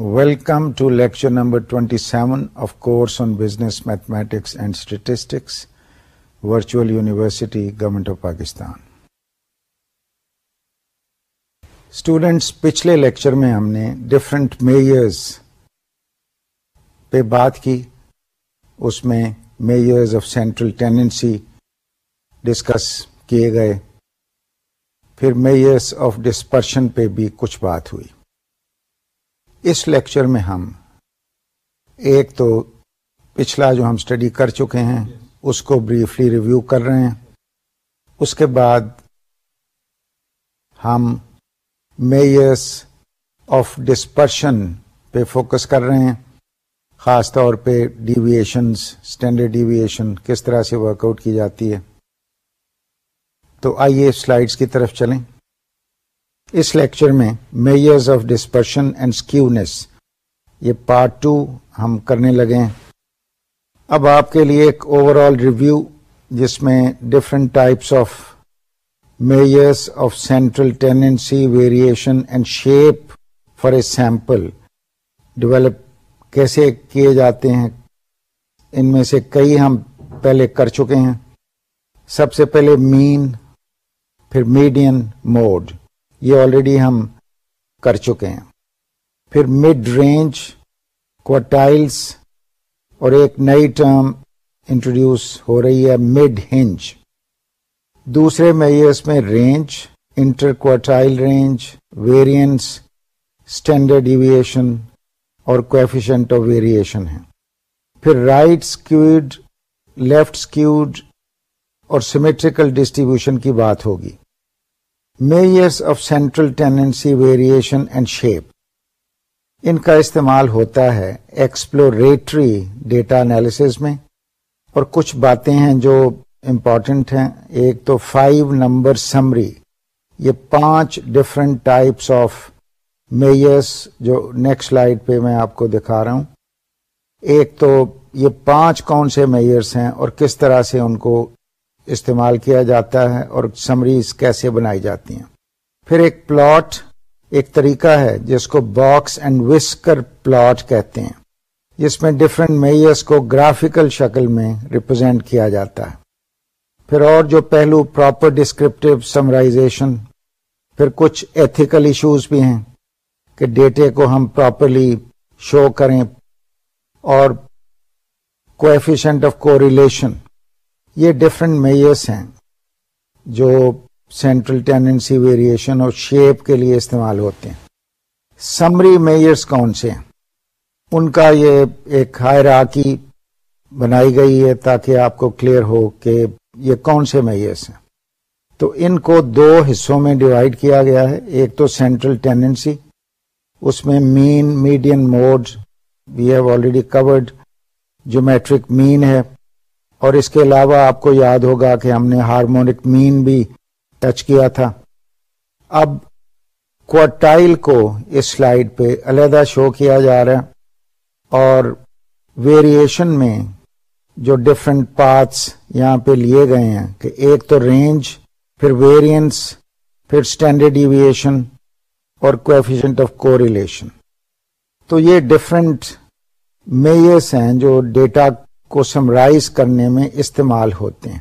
Welcome to lecture number 27 of course on business mathematics and statistics, Virtual University, Government of Pakistan. Students پچھلے lecture میں ہم نے different measures پہ بات کی اس میں measures of central tendency discuss کیے گئے پھر میئرس آف ڈسپرشن پہ بھی کچھ بات ہوئی اس لیکچر میں ہم ایک تو پچھلا جو ہم اسٹڈی کر چکے ہیں، اس کو بریفلی ریویو کر رہے ہیں۔ اس کے بعد ہم میئرس آف ڈسپرشن پہ فوکس کر رہے ہیں، خاص طور پہ ڈیویشنس اسٹینڈرڈ ڈیویشن کس طرح سے ورک آؤٹ کی جاتی ہے۔ تو آئیے سلائڈس کی طرف چلیں۔ اس لیکچر میں measures of dispersion and skewness, یہ پارٹ ٹو ہم کرنے لگے ہیں۔ اب آپ کے لیے ایک اوور آل ریویو جس میں different types of measures of central tendency variation and shape for a sample develop کیسے کیے جاتے ہیں؟ ان میں سے کئی ہم پہلے کر چکے ہیں۔ سب سے پہلے مین پھر میڈین موڈ یہ آلریڈی ہم کر چکے ہیں۔ پھر مڈ رینج کوٹائلس اور ایک نئی ٹرم انٹروڈیوس ہو رہی ہے مڈ ہنج دوسرے میئرس میں range interquartile range variance standard deviation اور کوفیشنٹ آف ویریشن ہے پھر رائٹ اسکیوڈ لیفٹ اسکیوڈ اور سیمیٹریکل ڈسٹریبیوشن کی بات ہوگی۔ Measures of central tendency variation and shape ان کا استعمال ہوتا ہے ایکسپلوریٹری ڈیٹا انالیس میں اور کچھ باتیں ہیں جو امپورٹنٹ ہیں ایک تو فائیو نمبر سمری یہ پانچ ڈفرنٹ ٹائپس آف میئرس جو نیکسٹ لائٹ پہ میں آپ کو دکھا رہا ہوں ایک تو یہ پانچ کون سے میئرس ہیں اور کس طرح سے ان کو استعمال کیا جاتا ہے اور سمریز کیسے بنائی جاتی ہیں۔ پھر ایک پلاٹ، ایک طریقہ ہے جس کو باکس اینڈ وسکر پلاٹ کہتے ہیں، جس میں ڈفرینٹ میئرس کو گرافیکل شکل میں ریپرزینٹ کیا جاتا ہے۔ پھر اور جو پہلو پراپر ڈسکرپٹیو سمرائزیشن پھر کچھ ایتھیکل ایشوز بھی ہیں کہ ڈیٹے کو ہم پراپرلی شو کریں اور کوفیشنٹ آف کو ریلیشن یہ ڈفرینٹ میئرس ہیں جو سینٹرل ٹینڈنسی ویریشن اور شیپ کے لیے استعمال ہوتے ہیں۔ سمری میئرس کون سے ہیں؟ ان کا یہ ایک ہائر بنائی گئی ہے تاکہ آپ کو کلیئر ہو کہ یہ کون سے میئرس ہیں۔ تو ان کو دو حصوں میں ڈیوائڈ کیا گیا ہے۔ ایک تو سینٹرل ٹینڈنسی اس میں mean median mode we have already covered جو میٹرک مین ہے۔ اور اس کے علاوہ آپ کو یاد ہوگا کہ ہم نے ہارمونک مین بھی ٹچ کیا تھا۔ اب کوٹائل کو اس سلائڈ پہ علیحدہ شو کیا جا رہا ہے اور ویریشن میں جو ڈفرینٹ پارٹس یہاں پہ لیے گئے ہیں کہ ایک تو رینج پھر ویریئنس پھر اسٹینڈرڈ ایویشن اور کوفیشنٹ آف کو ریلیشن تو یہ ڈفرینٹ میئرس ہیں جو ڈیٹا کو سمرائز کرنے میں استعمال ہوتے ہیں۔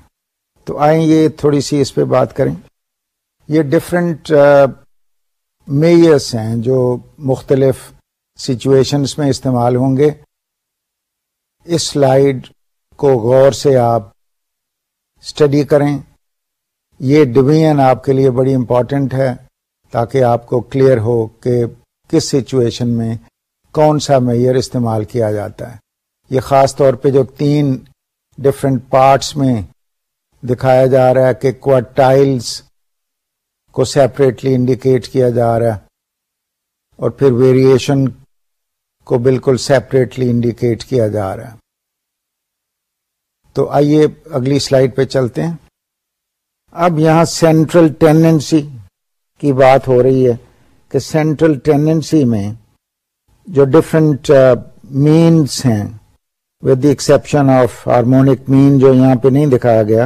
تو آئیں یہ تھوڑی سی اس پہ بات کریں۔ یہ ڈفرینٹ میئرس ہیں جو مختلف سچویشنس میں استعمال ہوں گے۔ اس سلائڈ کو غور سے آپ اسٹڈی کریں۔ یہ ڈویژن آپ کے لیے بڑی امپورٹنٹ ہے تاکہ آپ کو کلیئر ہو کہ کس سچویشن میں کون سا میئر استعمال کیا جاتا ہے۔ یہ خاص طور پہ جو تین ڈفرینٹ پارٹس میں دکھایا جا رہا ہے کہ کوٹائلس کو سیپریٹلی انڈیکیٹ کیا جا رہا ہے اور پھر ویریشن کو بالکل سیپریٹلی انڈیکیٹ کیا جا رہا ہے۔ تو آئیے اگلی سلائڈ پہ چلتے ہیں۔ اب یہاں سینٹرل ٹینڈنسی کی بات ہو رہی ہے کہ سینٹرل ٹینڈنسی میں جو ڈفرینٹ مینس uh, ہیں with the exception of harmonic mean جو یہاں پہ نہیں دکھایا گیا،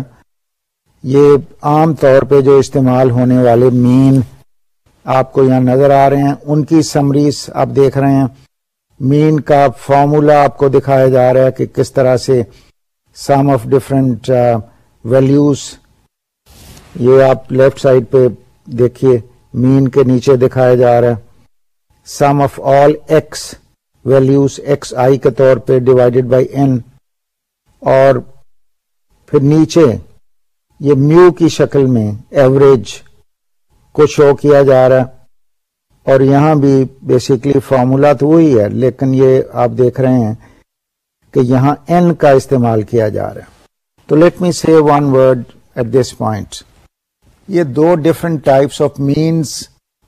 یہ عام طور پہ جو استعمال ہونے والے مین آپ کو یہاں نظر آ رہے ہیں، ان کی سمریز آپ دیکھ رہے ہیں۔ مین کا فارمولا آپ کو دکھایا جا رہا ہے کہ کس طرح سے سم آف ڈفرنٹ ویلوز یہ آپ لیفٹ سائڈ پہ دیکھیے مین کے نیچے دکھایا جا رہا ہے۔ Sum of all X values X I کے طور پہ ڈیوائڈیڈ بائی این اور پھر نیچے یہ میو کی شکل میں ایوریج کو شو کیا جا رہا ہے اور یہاں بھی بیسکلی فارمولا تو وہی ہے، لیکن یہ آپ دیکھ رہے ہیں کہ یہاں این کا استعمال کیا جا رہا ہے۔ تو let me see one word at this point یہ دو ڈفرنٹ ٹائپس آف مینس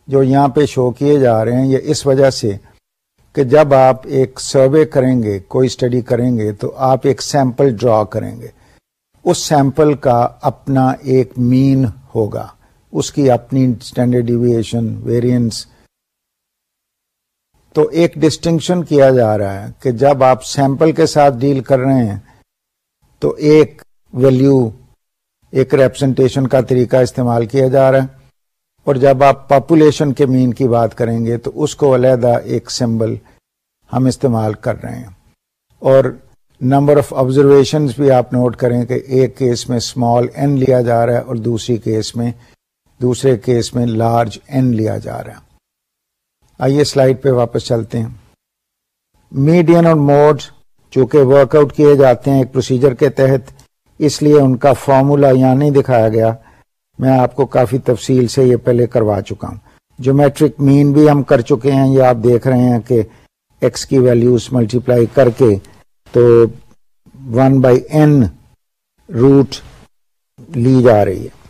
جو یہاں پہ شو کیے جا رہے ہیں، یہ اس وجہ سے کہ جب آپ ایک سروے کریں گے، کوئی اسٹڈی کریں گے، تو آپ ایک سیمپل ڈرا کریں گے۔ اس سیمپل کا اپنا ایک مین ہوگا۔ اس کی اپنی اسٹینڈرڈ ڈیویشن ویریئنس تو ایک ڈسٹنکشن کیا جا رہا ہے کہ جب آپ سیمپل کے ساتھ ڈیل کر رہے ہیں، تو ایک ویلو ایک ریپرزنٹیشن کا طریقہ استعمال کیا جا رہا ہے۔ اور جب آپ پاپولیشن کے مین کی بات کریں گے تو اس کو علیحدہ ایک سمبل ہم استعمال کر رہے ہیں۔ اور نمبر آف آبزرویشن بھی آپ نوٹ کریں کہ ایک کیس میں اسمال این لیا جا رہا ہے اور دوسری کیس میں دوسرے کیس میں لارج این لیا جا رہا ہے۔ آئیے سلائڈ پہ واپس چلتے ہیں۔ میڈین اور موڈ چونکہ ورک آؤٹ کیے جاتے ہیں ایک پروسیجر کے تحت، اس لیے ان کا فارمولا یہاں نہیں دکھایا گیا۔ میں آپ کو کافی تفصیل سے یہ پہلے کروا چکا ہوں۔ جو میٹرک مین بھی ہم کر چکے ہیں، یہ آپ دیکھ رہے ہیں کہ ایکس کی ویلوز ملٹیپلائی کر کے تو ون بائی این روٹ لی جا رہی ہے۔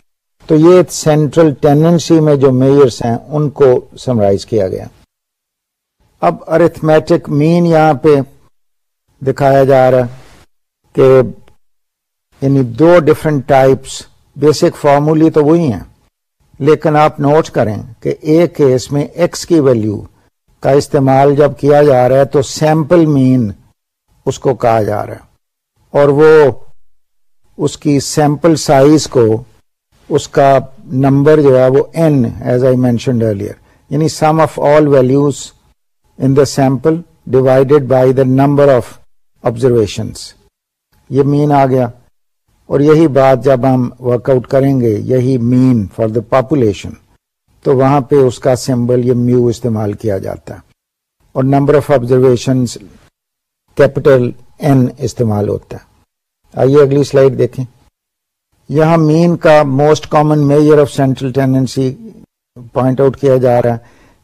تو یہ سینٹرل ٹینڈنسی میں جو میئرس ہیں، ان کو سمرائز کیا گیا۔ اب ارتھمیٹک مین یہاں پہ دکھایا جا رہا کہ یعنی دو ڈفرنٹ ٹائپس بیسک فارمولی تو وہی ہیں۔ لیکن آپ نوٹ کریں کہ ایک کیس میں ایکس کی ویلیو کا استعمال جب کیا جا رہا ہے تو سیمپل مین اس کو کہا جا رہا ہے۔ اور وہ اس کی سیمپل سائز کو اس کا نمبر جو ہے وہ N as I mentioned earlier یعنی sum of all values in the sample divided by the number of observations یہ مین آ گیا۔ اور یہی بات جب ہم ورک آؤٹ کریں گے، یہی مین فار دا پاپولیشن تو وہاں پہ اس کا سمبل یہ میو استعمال کیا جاتا ہے۔ اور number of observation capital N استعمال ہوتا ہے۔ آئیے اگلی سلائڈ دیکھیں۔ یہاں مین کا most common measure of central tendency point out کیا جا رہا ہے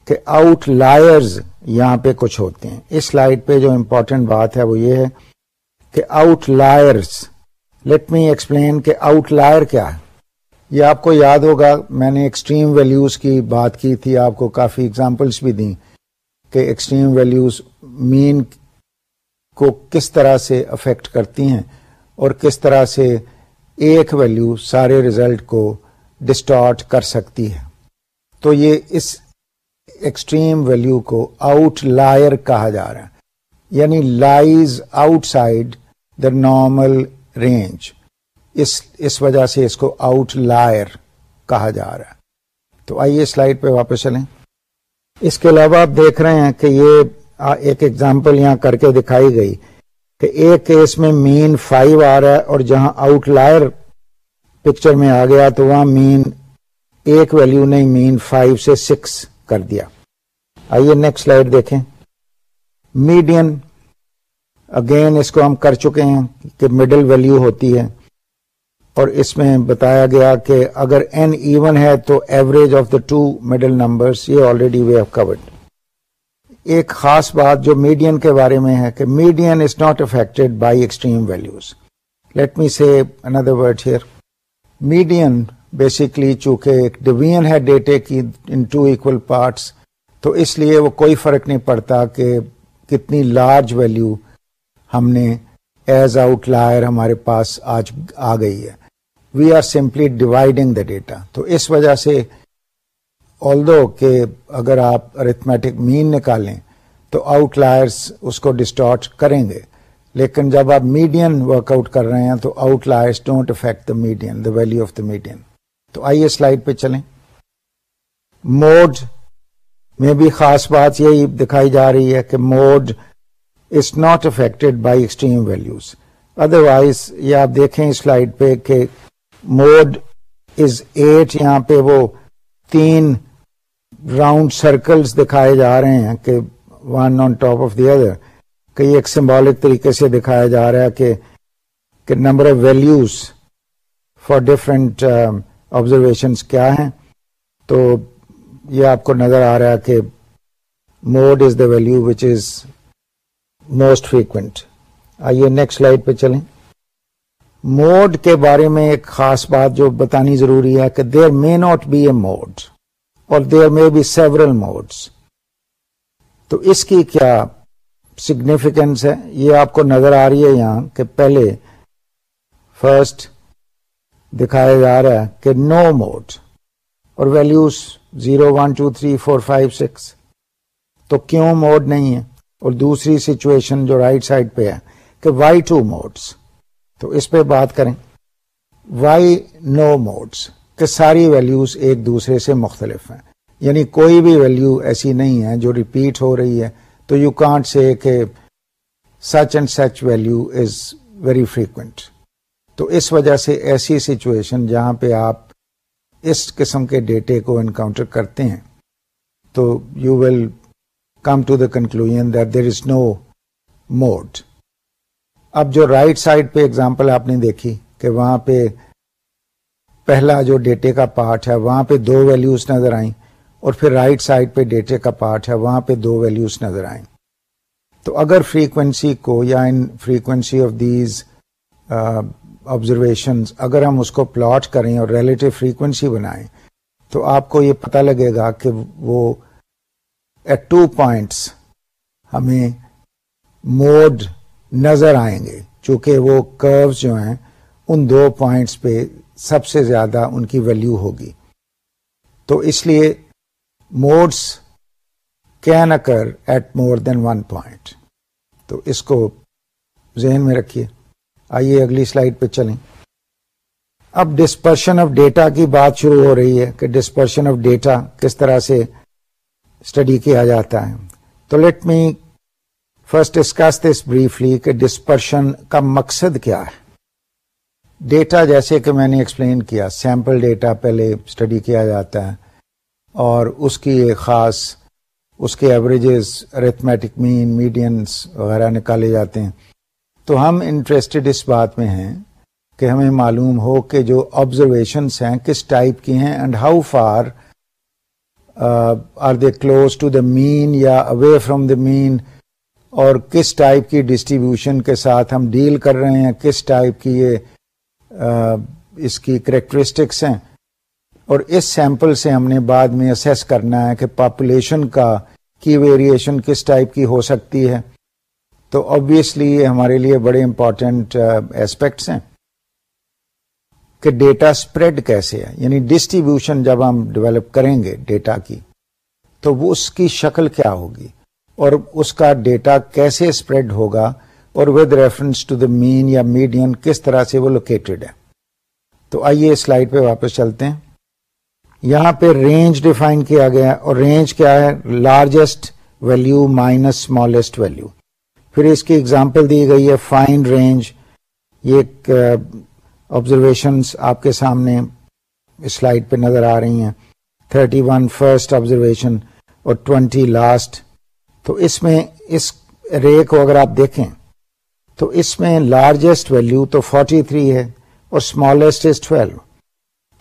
کہ آؤٹ لائرز یہاں پہ کچھ ہوتے ہیں۔ اس سلائڈ پہ جو امپورٹنٹ بات ہے وہ یہ ہے کہ outliers let me explain کہ آؤٹ لائر کیا ہے۔ یہ آپ کو یاد ہوگا، میں نے ایکسٹریم ویلیوز کی بات کی تھی، آپ کو کافی اگزامپلس بھی دیں کہ ایکسٹریم ویلیوز مین کو کس طرح سے افیکٹ کرتی ہیں اور کس طرح سے ایک ویلو سارے ریزلٹ کو ڈسٹارٹ کر سکتی ہے۔ تو یہ اس ایکسٹریم ویلو کو آؤٹ لائر کہا جا رہا ہے۔ یعنی lies outside the normal range اس اس وجہ سے اس کو آؤٹ لائر کہا جا رہا ہے۔ تو آئیے سلائڈ پہ واپس چلیں۔ اس کے علاوہ آپ دیکھ رہے ہیں کہ یہ ایک ایگزامپل یہاں کر کے دکھائی گئی کہ ایک کیس میں مین فائیو آ رہا ہے اور جہاں آؤٹ لائر پکچر میں آ گیا تو وہاں مین ایک ویلو نے مین فائیو سے سکس کر دیا۔ آئیے نیکسٹ سلائڈ دیکھیں۔ میڈین اگین اس کو ہم کر چکے ہیں کہ مڈل ویلو ہوتی ہے اور اس میں بتایا گیا کہ اگر این ایون ہے تو average of the two middle number یہ آلریڈی وی ہیو کورڈ ایک خاص بات جو میڈین کے بارے میں ہے کہ median is not affected by extreme values let me see another word here median basically چونکہ ایک ڈویژن ہے ڈیٹے کی ان ٹو اکول پارٹس تو اس لیے وہ کوئی فرق نہیں پڑتا کہ کتنی لارج ویلو ہم نے ایز آؤٹ لائر ہمارے پاس آج آ گئی ہے۔ We are simply dividing the data تو اس وجہ سے دو کہ اگر آپ ارتھمیٹک مین نکالیں تو آؤٹ لائرس اس کو ڈسٹارٹ کریں گے۔ لیکن جب آپ میڈین ورک آؤٹ کر رہے ہیں تو outliers don't affect the median the value of the median تو آئیے سلائڈ پہ چلیں۔ موڈ میں بھی خاص بات یہی دکھائی جا رہی ہے کہ mode is not affected by extreme values otherwise یہ آپ دیکھیں اس سلائڈ پہ کہ موڈ از ایٹ یہاں پہ وہ تین راؤنڈ سرکلز دکھائے جا رہے ہیں کہ one on top of the other کئی ایک سمبولک طریقے سے دکھایا جا رہا ہے کہ number of values for different observation کیا ہیں. تو یہ آپ کو نظر آ رہا ہے کہ mode is the value which is most frequent آئیے نیکسٹ سلائڈ پہ چلیں۔ موڈ کے بارے میں ایک خاص بات جو بتانی ضروری ہے کہ there may not be a mode اور there may be several modes تو اس کی کیا سگنیفیکینس ہے؟ یہ آپ کو نظر آ رہی ہے یہاں کہ پہلے فرسٹ دکھایا جا رہا ہے کہ نو موڈ اور values zero one two three four five six تو کیوں موڈ نہیں ہے؟ اور دوسری سچویشن جو رائٹ سائڈ پہ ہے کہ وائی ٹو موڈس تو اس پہ بات کریں۔ وائی نو موڈس کہ ساری ویلوز ایک دوسرے سے مختلف ہیں۔ یعنی کوئی بھی ویلو ایسی نہیں ہے جو ریپیٹ ہو رہی ہے۔ تو یو کانٹ سے کہ such and such value is very frequent تو اس وجہ سے ایسی سچویشن جہاں پہ آپ اس قسم کے ڈیٹے کو انکاؤنٹر کرتے ہیں۔ تو you will come to the conclusion that there is no mode اب جو رائٹ سائڈ پہ اگزامپل آپ نے دیکھی کہ وہاں پہ پہلا جو ڈیٹے کا پارٹ ہے، وہاں پہ دو ویلوز نظر آئیں اور پھر رائٹ سائڈ پہ ڈیٹے کا پارٹ ہے، وہاں پہ دو ویلوز نظر آئیں۔ تو اگر فریکوینسی کو یا in frequency of these observation اگر ہم اس کو پلاٹ کریں اور ریلیٹو فریکوینسی بنائیں، تو آپ کو یہ پتہ لگے گا کہ وہ ایٹ ٹو پوائنٹس ہمیں موڈ نظر آئیں گے، چونکہ وہ کروز جو ہیں، ان دو پوائنٹس پہ سب سے زیادہ ان کی ویلیو ہوگی۔ تو اس لیے modes can occur at more than one point تو اس کو ذہن میں رکھیے۔ آئیے اگلی سلائڈ پہ چلیں۔ اب ڈسپرشن آف ڈیٹا کی بات شروع ہو رہی ہے کہ ڈسپرشن آف ڈیٹا کس طرح سے اسٹڈی کیا جاتا ہے۔ تو let me first discuss this briefly کہ ڈسپرشن کا مقصد کیا ہے۔ ڈیٹا جیسے کہ میں نے ایکسپلین کیا سیمپل ڈیٹا پہلے اسٹڈی کیا جاتا ہے اور اس کی ایک خاص، اس کے ایوریجز ارتھمیٹک مین میڈینس وغیرہ نکالے جاتے ہیں۔ تو ہم انٹرسٹڈ اس بات میں ہیں کہ ہمیں معلوم ہو کہ جو آبزرویشنس ہیں، کس ٹائپ کی ہیں and how far are they close to the mean یا اوے فرام دا مین اور کس ٹائپ کی ڈسٹریبیوشن کے ساتھ ہم ڈیل کر رہے ہیں کس ٹائپ کی یہ uh, اس کی کریکٹرسٹکس ہیں اور اس سیمپل سے ہم نے بعد میں اسیس کرنا ہے کہ پاپولیشن کا کی ویریشن کس ٹائپ کی ہو سکتی ہے تو آبویسلی یہ ہمارے لیے بڑے امپورٹینٹ ایسپیکٹس uh, ہیں کہ ڈیٹا اسپریڈ کیسے ہے؟ یعنی ڈسٹریبیوشن جب ہم ڈیولپ کریں گے ڈیٹا کی، تو وہ اس کی شکل کیا ہوگی؟ اور اس کا ڈیٹا کیسے اسپریڈ ہوگا؟ اور with reference to the mean یا میڈین کس طرح سے وہ لوکیٹڈ ہے؟ تو آئیے سلائڈ پہ واپس چلتے ہیں۔ یہاں پہ رینج ڈیفائن کیا گیا اور رینج کیا ہے؟ Largest value minus smallest value پھر اس کی اگزامپل دی گئی ہے فائن رینج یہ آبزرویشن آپ کے سامنے سلائڈ پہ نظر آ رہی ہیں۔ تھرٹی ون فرسٹ آبزرویشن اور ٹوینٹی لاسٹ تو اس میں اس رے کو اگر آپ دیکھیں، تو اس میں لارجسٹ ویلو تو فورٹی تھری ہے اور اسمالسٹ از ٹویلو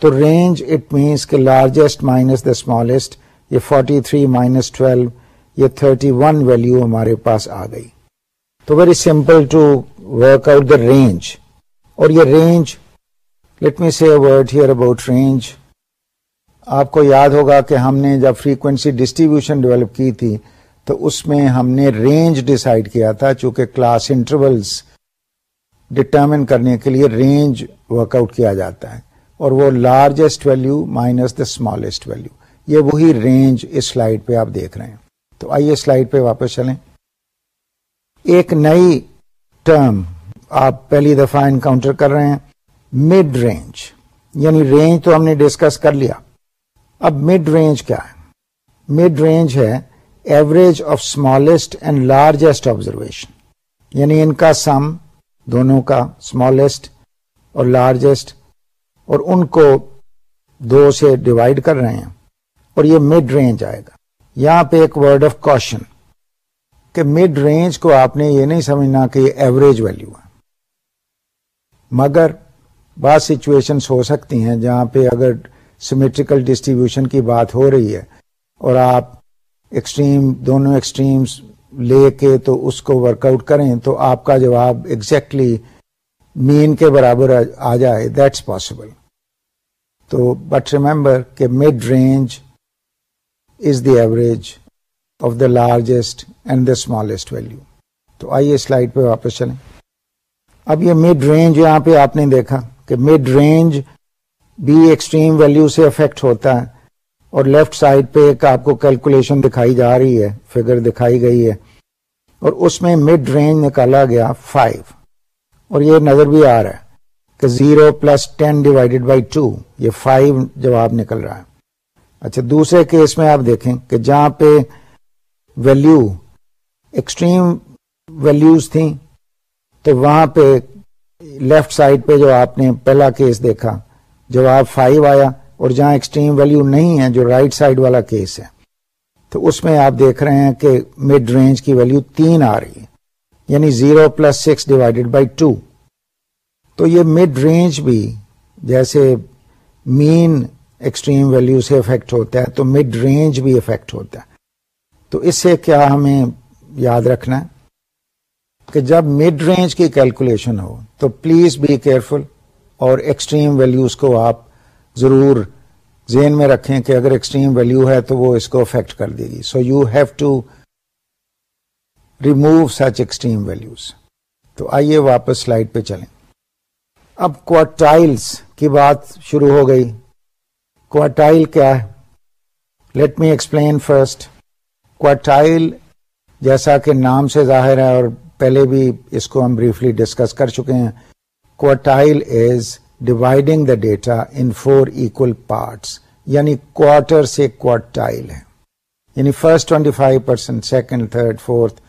تو رینج اٹ مینس کہ لارجسٹ مائنس دا اسمالسٹ یہ 43 تھری مائنس ٹویلو یہ 31 ون ویلو ہمارے پاس آ گئی۔ تو very simple to work out the range اور یہ range let me see word here about range آپ کو یاد ہوگا کہ ہم نے جب فریکوینسی ڈسٹریبیوشن ڈیولپ کی تھی، تو اس میں ہم نے رینج ڈسائڈ کیا تھا، چونکہ کلاس انٹرولس ڈٹرمن کرنے کے لیے رینج ورک آؤٹ کیا جاتا ہے۔ اور وہ largest value minus the smallest value یہ وہی رینج اس سلائڈ پہ آپ دیکھ رہے ہیں۔ تو آئیے سلائڈ پہ واپس چلیں۔ ایک نئی ٹرم آپ پہلی دفعہ انکاؤنٹر کر رہے ہیں۔ مڈ رینج یعنی رینج تو ہم نے ڈسکس کر لیا. اب مڈ رینج کیا ہے؟ مڈ رینج ہے average of smallest and largest observation یعنی ان کا سم دونوں کا اسمالسٹ اور لارجسٹ اور ان کو دو سے ڈیوائڈ کر رہے ہیں اور یہ مڈ رینج آئے گا. یہاں پہ ایک ورڈ آف کوشچن کہ مڈ رینج کو آپ نے یہ نہیں سمجھنا کہ یہ ایوریج ویلو ہے. مگر بعض سچویشنس ہو سکتی ہیں جہاں پہ اگر سیمیٹریکل ڈسٹریبیوشن کی بات ہو رہی ہے اور آپ ایکسٹریم دونوں ایکسٹریمز لے کے تو اس کو ورک آؤٹ کریں تو آپ کا جواب ایگزیکٹلی مین کے برابر آ جائے. دیٹس پاسبل تو بٹ ریمبر کہ mid range is the average of the largest and the smallest value تو آئیے سلائڈ پہ واپس چلیں. اب یہ مڈ رینج یہاں پہ آپ نے دیکھا. کہ مڈ رینج بھی ایکسٹریم ویلو سے افیکٹ ہوتا ہے اور لیفٹ سائڈ پہ ایک آپ کو کیلکولیشن دکھائی جا رہی ہے فگر دکھائی گئی ہے۔ اور اس میں مڈ رینج نکالا گیا فائیو اور یہ نظر بھی آ رہا ہے کہ zero plus ten divided by two یہ فائیو جواب نکل رہا ہے۔ اچھا دوسرے کیس میں آپ دیکھیں کہ جہاں پہ ویلو ایکسٹریم ویلوز تھیں، تو وہاں پہ لیفٹ سائڈ پہ جو آپ نے پہلا کیس دیکھا جواب فائیو آیا اور جہاں ایکسٹریم ویلو نہیں ہے، جو رائٹ سائڈ والا کیس ہے، تو اس میں آپ دیکھ رہے ہیں کہ مڈ رینج کی ویلو تین آ رہی ہے یعنی zero plus six divided by two تو یہ مڈ رینج بھی جیسے مین ایکسٹریم ویلو سے افیکٹ ہوتا ہے، تو مڈ رینج بھی افیکٹ ہوتا ہے۔ تو اس سے کیا ہمیں یاد رکھنا ہے؟ کہ جب مڈ رینج کی کیلکولیشن ہو، تو پلیز بی کیئرفل اور ایکسٹریم ویلوز کو آپ ضرور ذہن میں رکھیں کہ اگر ایکسٹریم ویلو ہے تو وہ اس کو افیکٹ کر دے گی۔ So you have to remove such extreme values تو آئیے واپس سلائڈ پہ چلیں۔ اب کوارٹائلس کی بات شروع ہو گئی۔ کوارٹائل کیا ہے؟ Let me explain first quartile جیسا کہ نام سے ظاہر ہے اور پہلے بھی اس کو ہم بریفلی ڈسکس کر چکے ہیں۔ Quartile is dividing the data in four equal parts یعنی کوارٹر سے کوارٹائل ہے۔ یعنی first twenty five percent second third fourth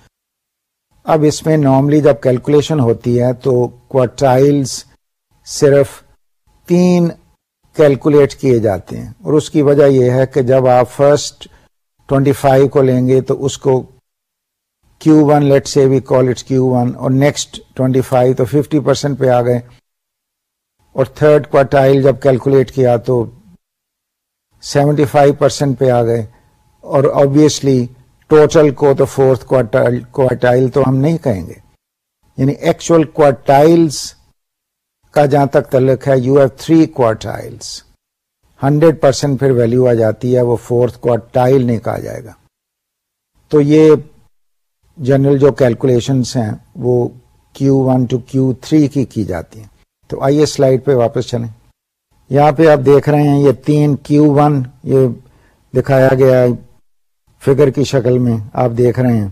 اب اس میں نارملی جب کیلکولیشن ہوتی ہے تو کوارٹائلس صرف تین کیلکولیٹ کیے جاتے ہیں۔ اور اس کی وجہ یہ ہے کہ جب آپ فرسٹ ٹوینٹی فائیو کو لیں گے تو اس کو Q one let say we call it's Q one اور نیکسٹ ٹوینٹی فائیو تو ففٹی پرسینٹ پہ آ گئے۔ اور تھرڈ کوارٹائل جب کیلکولیٹ کیا تو سیونٹی فائیو پرسینٹ پہ آ گئے۔ اور آبیسلی ٹوٹل کو تو فورتھ کوارٹائل تو ہم نہیں کہیں گے۔ یعنی ایکچوئل کوارٹائلس کا جہاں تک تعلق ہے you have three quartiles hundred percent پھر ویلو آ جاتی ہے، وہ فورتھ کوارٹائل نہیں کہا جائے گا۔ تو یہ جنرل جو کیلکولیشنس ہیں، وہ Q one to Q three کی کی جاتی ہیں۔ تو آئیے سلائڈ پہ واپس چلیں۔ یہاں پہ آپ دیکھ رہے ہیں، یہ تین کیو ون یہ دکھایا گیا فگر کی شکل میں۔ آپ دیکھ رہے ہیں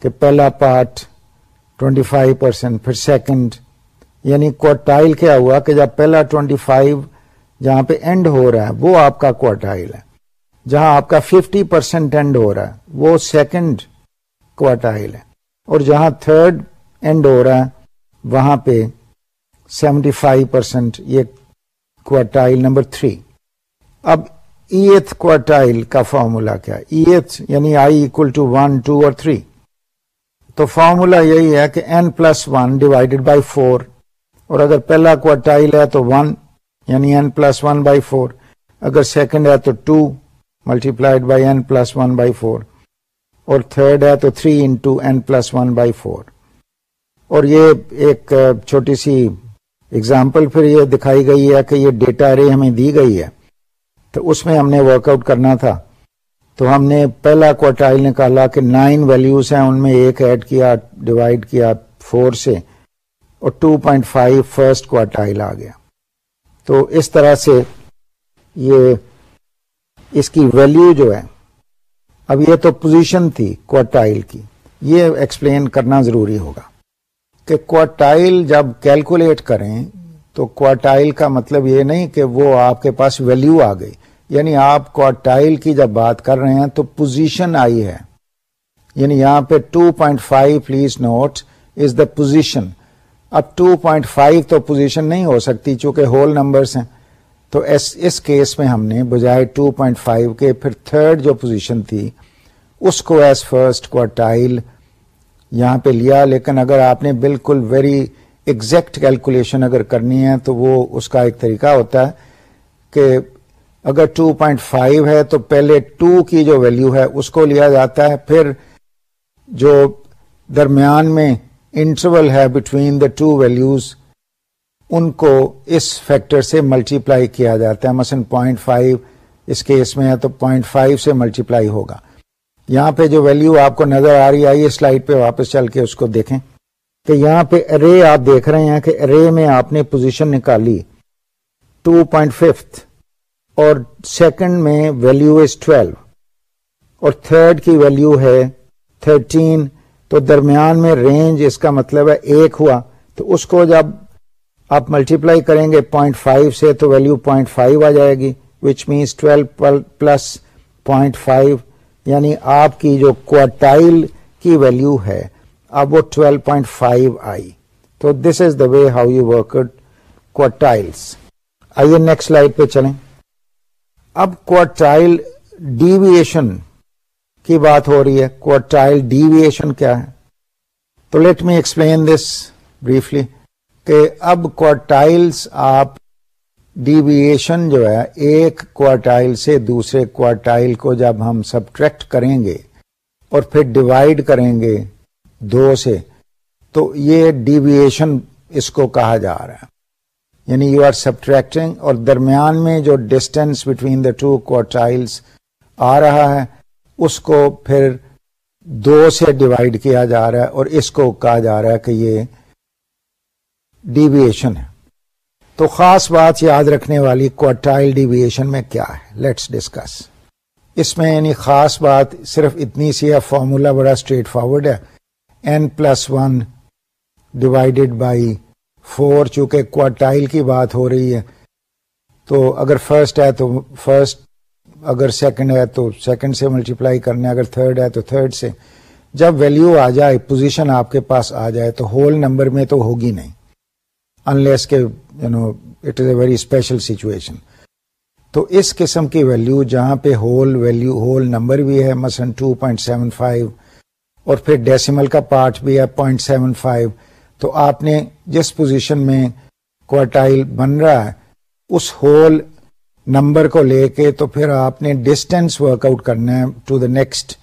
کہ پہلا پارٹ ٹوینٹی فائیو پرسینٹ پھر سیکنڈ یعنی کوارٹائل کیا ہوا کہ جب پہلا ٹوینٹی فائیو جہاں پہ اینڈ ہو رہا ہے، وہ آپ کا کوارٹائل ہے۔ جہاں آپ کا ففٹی پرسینٹ اینڈ ہو رہا ہے، وہ سیکنڈ کوارٹائل ہے۔ اور جہاں تھرڈ اینڈ ہو رہا ہے، وہاں پہ سیونٹی فائیو پرسینٹ یہ کوارٹائل نمبر تھری اب ایتھ کوارٹائل کا فارمولا کیا؟ ایتھ یعنی I equal to one two اور تھری تو فارمولا یہی ہے کہ N plus one divided by four اور اگر پہلا کوارٹائل ہے تو ون یعنی N plus one by four اگر سیکنڈ ہے تو two multiplied by N plus one by four اور تھرڈ ہے تو three into n plus one by four اور یہ ایک چھوٹی سی اگزامپل پھر یہ دکھائی گئی ہے کہ یہ ڈیٹا ارے ہمیں دی گئی ہے۔ تو اس میں ہم نے ورک آؤٹ کرنا تھا۔ تو ہم نے پہلا کوارٹائل نکالا کہ نائن ویلوز ہیں، ان میں ایک ایڈ کیا ڈیوائڈ کیا فور سے، اور two point five first quartile آ گیا۔ تو اس طرح سے یہ اس کی ویلو جو ہے اب یہ تو پوزیشن تھی کوارٹائل کی۔ یہ ایکسپلین کرنا ضروری ہوگا کہ کوارٹائل جب کیلکولیٹ کریں تو کوارٹائل کا مطلب یہ نہیں کہ وہ آپ کے پاس ویلو آ گئی۔ یعنی آپ کوارٹائل کی جب بات کر رہے ہیں تو پوزیشن آئی ہے۔ یعنی یہاں پہ 2.5 point five please note is the position اب 2.5 تو پوزیشن نہیں ہو سکتی چونکہ ہول نمبرس ہیں۔ تو اس کیس میں ہم نے بجائے 2.5 کے پھر تھرڈ جو پوزیشن تھی، اس کو ایز فرسٹ کوارٹائل یہاں پہ لیا۔ لیکن اگر آپ نے بالکل ویری ایگزیکٹ کیلکولیشن اگر کرنی ہے تو وہ اس کا ایک طریقہ ہوتا ہے کہ اگر 2.5 ہے تو پہلے 2 کی جو ویلیو ہے اس کو لیا جاتا ہے۔ پھر جو درمیان میں انٹرول ہے بٹوین دا ٹو ویلیوز ان کو اس فیکٹر سے ملٹیپلائی کیا جاتا ہے۔ مثلا پوائنٹ فائیو اس کیس میں ہے تو پوائنٹ فائیو سے ملٹیپلائی ہوگا۔ یہاں پہ جو ویلیو آپ کو نظر آ رہی آئیے سلائڈ پہ واپس چل کے اس کو دیکھیں۔ کہ یہاں پہ ارے آپ دیکھ رہے ہیں کہ ارے میں آپ نے پوزیشن نکالی۔ ٹو پوائنٹ ففتھ اور سیکنڈ میں ویلیو از ٹویلو اور تھرڈ کی ویلیو ہے تھرٹین تو درمیان میں رینج اس کا مطلب ہے ایک ہوا۔ تو اس کو جب آپ ملٹیپلائی کریں گے پوائنٹ فائیو سے تو ویلو پوائنٹ فائیو آ جائے گی which means twelve plus point five یعنی آپ کی جو کوارٹائل کی ویلو ہے، اب وہ ٹویلو پوائنٹ فائیو آئی. تو this is the way how you work quartiles آئیے نیکسٹ لائٹ پہ چلیں. اب کوارٹائل ڈیویشن کی بات ہو رہی ہے. کوارٹائل ڈیویشن کیا ہے؟ تو let me explain this briefly کہ اب کوارٹائلس آپ ڈیویشن جو ہے، ایک کوارٹائل سے دوسرے کوارٹائل کو جب ہم سبٹریکٹ کریں گے اور پھر ڈیوائڈ کریں گے دو سے، تو یہ ڈیویشن اس کو کہا جا رہا ہے۔ یعنی یو آر سبٹریکٹنگ اور درمیان میں جو distance between the two quartiles آ رہا ہے، اس کو پھر دو سے ڈیوائڈ کیا جا رہا ہے اور اس کو کہا جا رہا ہے کہ یہ ڈیویشن ہے۔ تو خاص بات یاد رکھنے والی کوارٹائل ڈیویشن میں کیا ہے؟ لیٹس ڈسکس اس میں یعنی خاص بات صرف اتنی سی ہے، فارمولا بڑا اسٹریٹ فارورڈ ہے۔ N plus one divided by four چونکہ کوارٹائل کی بات ہو رہی ہے۔ تو اگر فرسٹ ہے تو فرسٹ اگر سیکنڈ ہے تو سیکنڈ سے ملٹیپلائی کرنا اگر تھرڈ ہے تو تھرڈ سے۔ جب ویلو آ جائے پوزیشن آپ کے پاس آ جائے تو ہول نمبر میں تو ہوگی نہیں۔ انلیس کے you know it is a very special situation تو اس قسم کی ویلو جہاں پہ ہول ویلو ہول نمبر بھی ہے، مثلاً 2.75 اور پھر ڈیسیمل کا پارٹ بھی ہے 0.75 تو آپ نے جس پوزیشن میں کوارٹائل بن رہا ہے، اس ہول نمبر کو لے کے تو پھر آپ نے ڈسٹینس ورک آؤٹ کرنا ہے ٹو دا نیکسٹ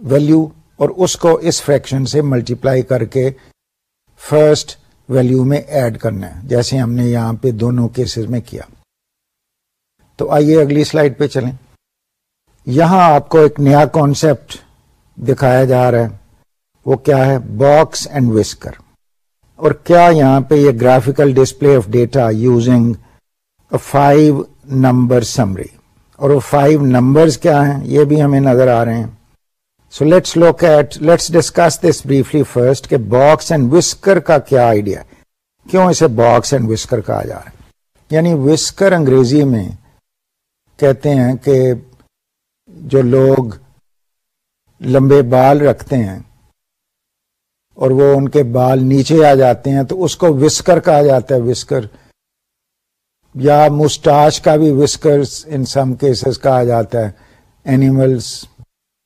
ویلو اور اس کو اس فریکشن سے ملٹیپلائی کر کے فرسٹ ویلو میں ایڈ کرنا ہے، جیسے ہم نے یہاں پہ دونوں کیسز میں کیا۔ تو آئیے اگلی سلائڈ پہ چلیں۔ یہاں آپ کو ایک نیا کانسیپٹ دکھایا جا رہا ہے، وہ کیا ہے؟ باکس اینڈ وسکر اور کیا یہاں پہ یہ graphical display of data using five number summary اور وہ فائیو نمبرز کیا ہیں؟ یہ بھی ہمیں نظر آ رہے ہیں۔ So let's look at let's discuss this briefly first کہ باکس اینڈ وسکر کا کیا آئیڈیا کیوں اسے باکس اینڈ وسکر کہا جا رہا ہے یعنی وسکر انگریزی میں کہتے ہیں کہ جو لوگ لمبے بال رکھتے ہیں اور وہ ان کے بال نیچے آ جاتے ہیں تو اس کو وسکر کہا جاتا ہے وسکر یا مسٹاش کا بھی وسکر ان سم کیسز کہا جاتا ہے اینیملس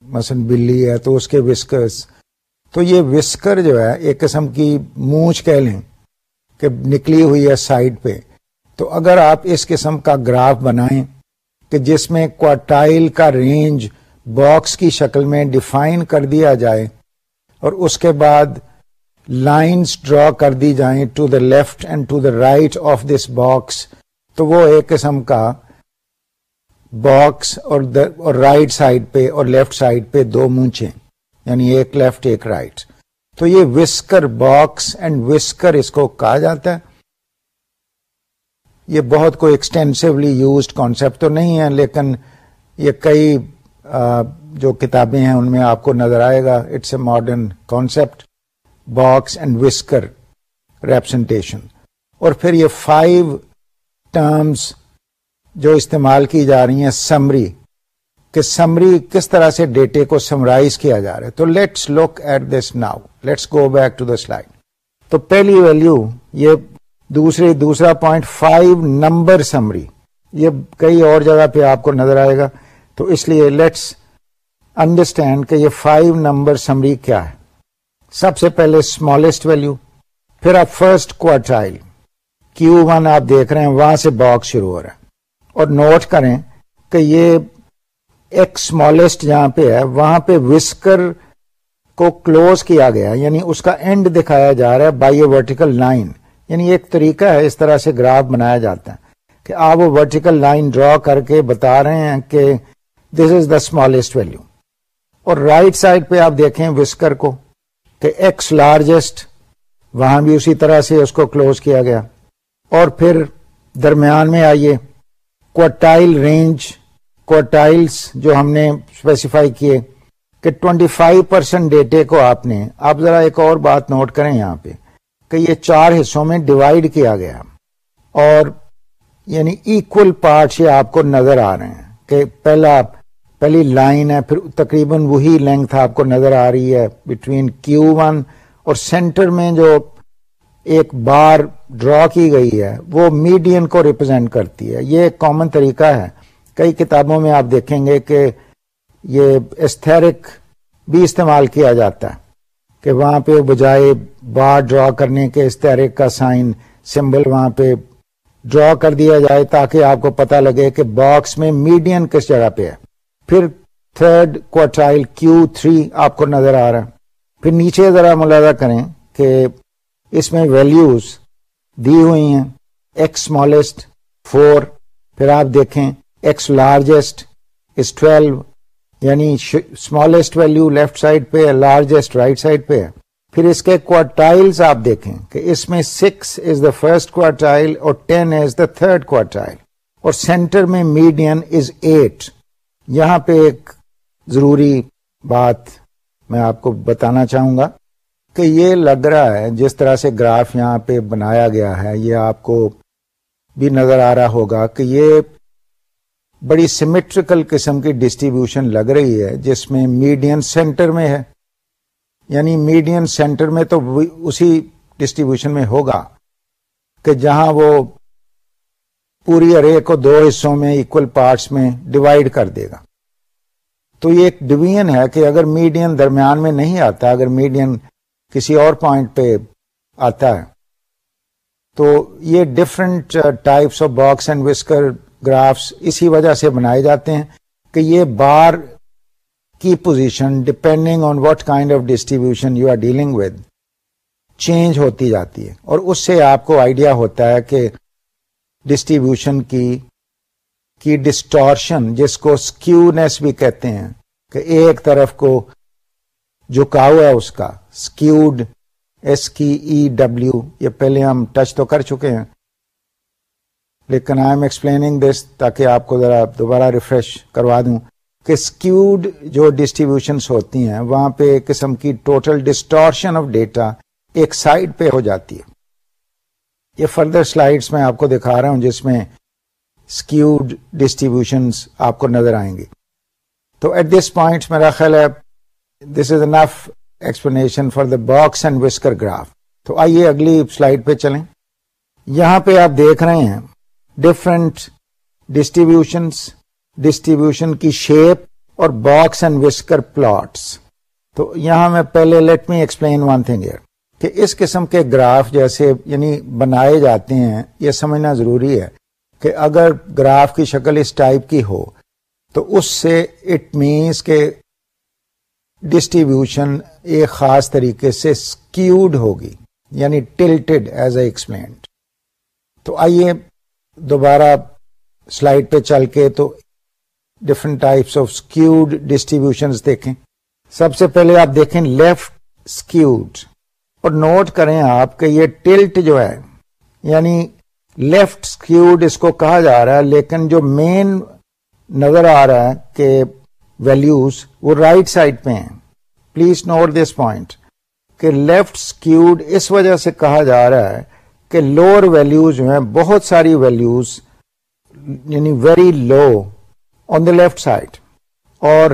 مثلا بلی ہے تو اس کے وسکرس تو یہ وسکر جو ہے، ایک قسم کی مونچھ کہہ لیں کہ نکلی ہوئی ہے سائڈ پہ۔ تو اگر آپ اس قسم کا گراف بنائیں کہ جس میں کوارٹائل کا رینج باکس کی شکل میں ڈیفائن کر دیا جائے اور اس کے بعد لائنس ڈرا کر دی جائیں to the left and to the right of this box, تو وہ ایک قسم کا باکس اور رائٹ سائڈ پہ اور لیفٹ سائڈ پہ دو مونچے یعنی ایک لیفٹ ایک رائٹ تو یہ وسکر باکس اینڈ وسکر اس کو کہا جاتا ہے۔ یہ بہت کوئی ایکسٹینسولی یوزڈ کانسیپٹ تو نہیں ہے، لیکن یہ کئی جو کتابیں ہیں، ان میں آپ کو نظر آئے گا۔ It's a modern concept box and whisker representation اور پھر یہ فائیو ٹرمز جو استعمال کی جا رہی ہیں سمری، کہ سمری کس طرح سے ڈیٹے کو سمرائز کیا جا رہا ہے؟ تو let's look at this now let's go back to the slide تو پہلی ویلو یہ دوسری دوسرا پوائنٹ فائیو نمبر سمری یہ کئی اور جگہ پہ آپ کو نظر آئے گا۔ تو اس لیے لیٹس انڈرسٹینڈ کہ یہ فائیو نمبر سمری کیا ہے۔ سب سے پہلے اسمالسٹ ویلو پھر آپ فرسٹ کوارٹائل کیو ون آپ دیکھ رہے ہیں، وہاں سے باکس شروع ہو رہا ہے۔ اور نوٹ کریں کہ یہ ایک اسمالسٹ جہاں پہ ہے، وہاں پہ وسکر کو کلوز کیا گیا یعنی اس کا اینڈ دکھایا جا رہا ہے بائی اے ورٹیکل لائن یعنی ایک طریقہ ہے اس طرح سے گراف بنایا جاتا ہے کہ آپ وہ ورٹیکل لائن ڈرا کر کے بتا رہے ہیں کہ this is the smallest value اور رائٹ right سائڈ پہ آپ دیکھیں وسکر کو کہ ایکس لارجسٹ وہاں بھی اسی طرح سے اس کو کلوز کیا گیا۔ اور پھر درمیان میں آئیے۔ کوٹائل رینج کوٹائلس جو ہم نے اسپیسیفائی کیے کہ 25% پرسینٹ ڈیٹے کو آپ نے آپ ذرا ایک اور بات نوٹ کریں یہاں پہ کہ یہ چار حصوں میں ڈیوائڈ کیا گیا اور یعنی ایکول پارٹس یہ آپ کو نظر آ رہے ہیں کہ پہلا پہلی لائن ہے، پھر تقریباً وہی لینتھ آپ کو نظر آ رہی ہے بٹوین کیو ون اور سینٹر میں جو ایک بار ڈرا کی گئی ہے، وہ میڈین کو ریپرزینٹ کرتی ہے۔ یہ ایک کامن طریقہ ہے۔ کئی کتابوں میں آپ دیکھیں گے کہ یہ استھیرک بھی استعمال کیا جاتا ہے کہ وہاں پہ بجائے بار ڈرا کرنے کے استحرک کا سائن سمبل وہاں پہ ڈرا کر دیا جائے تاکہ آپ کو پتا لگے کہ باکس میں میڈین کس جگہ پہ ہے۔ پھر تھرڈ کوٹائل کیو تھری آپ کو نظر آ رہا ہے۔ پھر نیچے ذرا ملازہ کریں کہ اس میں ویلیوز دی ہوئی ہیں۔ ایکس اسمالسٹ فور پھر آپ دیکھیں۔ ایکس لارجسٹ از ٹویلو یعنی اسمالسٹ ویلو لیفٹ سائڈ پہ لارجسٹ رائٹ سائڈ پہ ہے۔ پھر اس کے کوارٹائلس آپ دیکھیں کہ اس میں six is the first quartile اور ten is the third quartile اور سینٹر میں میڈین از ایٹ یہاں پہ ایک ضروری بات میں آپ کو بتانا چاہوں گا۔ کہ یہ لگ رہا ہے، جس طرح سے گراف یہاں پہ بنایا گیا ہے، یہ آپ کو بھی نظر آ رہا ہوگا کہ یہ بڑی سیمیٹریکل قسم کی ڈسٹریبیوشن لگ رہی ہے، جس میں میڈین سینٹر میں ہے۔ یعنی میڈین سینٹر میں تو اسی ڈسٹریبیوشن میں ہوگا کہ جہاں وہ پوری ارے کو دو حصوں میں اکول پارٹس میں ڈیوائڈ کر دے گا۔ تو یہ ایک ڈویژن ہے کہ اگر میڈین درمیان میں نہیں آتا، اگر میڈین کسی اور پوائنٹ پہ آتا ہے۔ تو یہ different types of box and whisker graphs اسی وجہ سے بنائے جاتے ہیں کہ یہ بار کی position depending on what kind of distribution you are dealing with change ہوتی جاتی ہے۔ اور اس سے آپ کو آئیڈیا ہوتا ہے کہ ڈسٹریبیوشن کی کی ڈسٹورشن جس کو اسکیونیس بھی کہتے ہیں کہ ایک طرف کو جھکاؤ ہے اس کا اسکیوڈ ایس کی ای ڈبلو یہ پہلے ہم ٹچ تو کر چکے ہیں، لیکن آئی ایم ایکسپلیننگ دس تاکہ آپ کو ذرا دوبارہ ریفریش کروا دوں کہ اسکیوڈ جو ڈسٹریبیوشنس ہوتی ہیں، وہاں پہ ایک قسم کی ٹوٹل ڈسٹورشن آف ڈیٹا ایک سائڈ پہ ہو جاتی ہے۔ یہ فردر سلائڈس میں آپ کو دکھا رہا ہوں، جس میں اسکیوڈ ڈسٹریبیوشنس آپ کو نظر آئیں گے۔ تو ایٹ دس پوائنٹ میرا خیال ہے this is enough explanation for the box and whisker graph تو آئیے اگلی سلائڈ پہ چلیں۔ یہاں پہ آپ دیکھ رہے ہیں ڈفرنٹ ڈسٹریبیوشنس ڈسٹریبیوشن کی شیپ اور باکس اینڈ وسکر پلاٹس تو یہاں میں پہلے let me explain one thing کہ اس قسم کے گراف جیسے یعنی بنائے جاتے ہیں، یہ سمجھنا ضروری ہے کہ اگر گراف کی شکل اس ٹائپ کی ہو، تو اس سے اٹ مینس کہ ڈسٹریبیوشن ایک خاص طریقے سے اسکیوڈ ہوگی یعنی ٹلٹڈ ایز اے ایکسپلینڈ تو آئیے دوبارہ سلائڈ پہ چل کے تو different types of skewed distribution دیکھیں۔ سب سے پہلے آپ دیکھیں لیفٹ اسکیوڈ اور نوٹ کریں آپ کہ یہ ٹلٹ جو ہے یعنی لیفٹ اسکیوڈ اس کو کہا جا رہا ہے، لیکن جو مین نظر آ رہا ہے کہ ویلوز وہ رائٹ right سائڈ پہ ہیں۔ پلیز نوٹ دس پوائنٹ کہ لیفٹ اسکیوڈ اس وجہ سے کہا جا رہا ہے کہ لوور ویلوز جو ہیں، بہت ساری ویلوز یعنی very low on the left side اور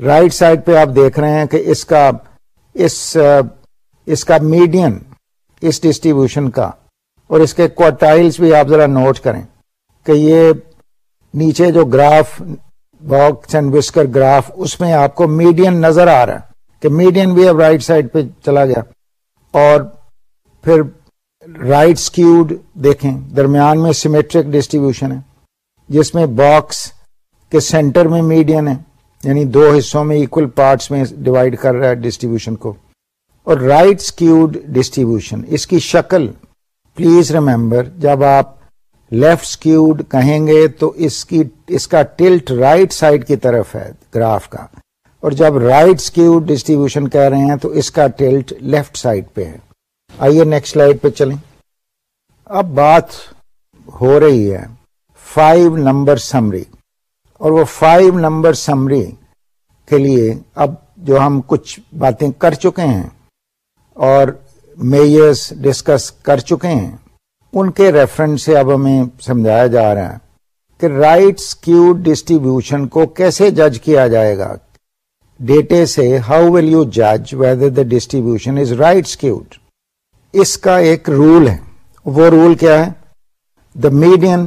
رائٹ سائڈ پہ آپ دیکھ رہے ہیں کہ اس کا، اس اس کا میڈین اس ڈسٹریبیوشن کا۔ اور اس کے کوٹائلس بھی آپ ذرا نوٹ کریں کہ یہ نیچے جو graph box and whisker graph اس میں آپ کو میڈین نظر آ رہا ہے کہ میڈین بھی اب رائٹ سائڈ پہ چلا گیا اور پھر رائٹ سکیوڈ دیکھیں درمیان میں سیمیٹرک ڈسٹریبیوشن ہے جس میں باکس کے سینٹر میں میڈین ہے یعنی دو حصوں میں اکول پارٹس میں ڈیوائڈ کر رہا ہے ڈسٹریبیوشن کو اور رائٹ سکیوڈ ڈسٹریبیوشن اس کی شکل پلیز ریمبر جب آپ لیفٹ سکیوڈ کہیں گے تو اس کی، اس کا ٹلٹ رائٹ سائڈ کی طرف ہے گراف کا۔ اور جب رائٹ سکیوڈ ڈسٹریبیوشن کہہ رہے ہیں تو اس کا ٹلٹ لیفٹ سائڈ پہ ہے۔ آئیے نیکسٹ سلائڈ پہ چلیں۔ اب بات ہو رہی ہے فائیو نمبر سمری اور وہ فائیو نمبر سمری کے لیے اب جو ہم کچھ باتیں کر چکے ہیں اور میئرس ڈسکس کر چکے ہیں۔ ان کے ریفرنس سے اب ہمیں سمجھایا جا رہا ہے کہ رائٹ سکیو ڈسٹریبیوشن کو کیسے جج کیا جائے گا؟ ڈیٹے سے ہاؤ ول یو جج whether the distribution is right skewed اس کا ایک رول ہے۔ وہ رول کیا ہے؟ The median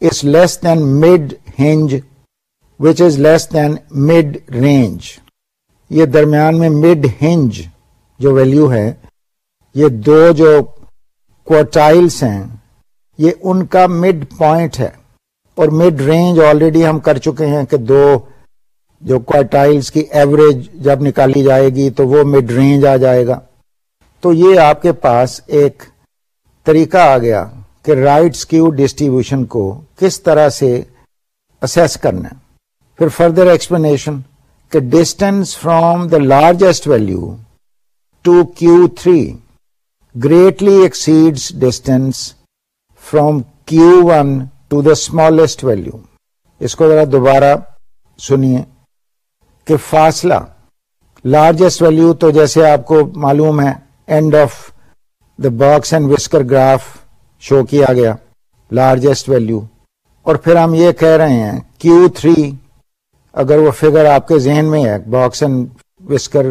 is less than mid hinge which is less than mid range یہ درمیان میں مڈ ہینج جو ویلو ہے، یہ دو جو کوٹائلس ہیں۔ یہ ان کا مڈ پوائنٹ ہے۔ اور مڈ رینج آلریڈی ہم کر چکے ہیں کہ دو جو کوٹائلس کی ایوریج جب نکالی جائے گی تو وہ مڈ رینج آ جائے گا۔ تو یہ آپ کے پاس ایک طریقہ آ گیا کہ رائٹ سکیو ڈسٹریبیوشن کو کس طرح سے اسیس کرنا پھر فردر ایکسپلینیشن کہ distance from the largest value to Q three greatly exceeds distance from Q one to the smallest value اس کو ذرا دوبارہ سنیے کہ فاصلہ لارجسٹ ویلو تو جیسے آپ کو معلوم ہے end of the box and whisker graph show کیا گیا لارجسٹ ویلو اور پھر ہم یہ کہہ رہے ہیں کیو تھری اگر وہ فگر آپ کے ذہن میں ہے باکس اینڈ وسکر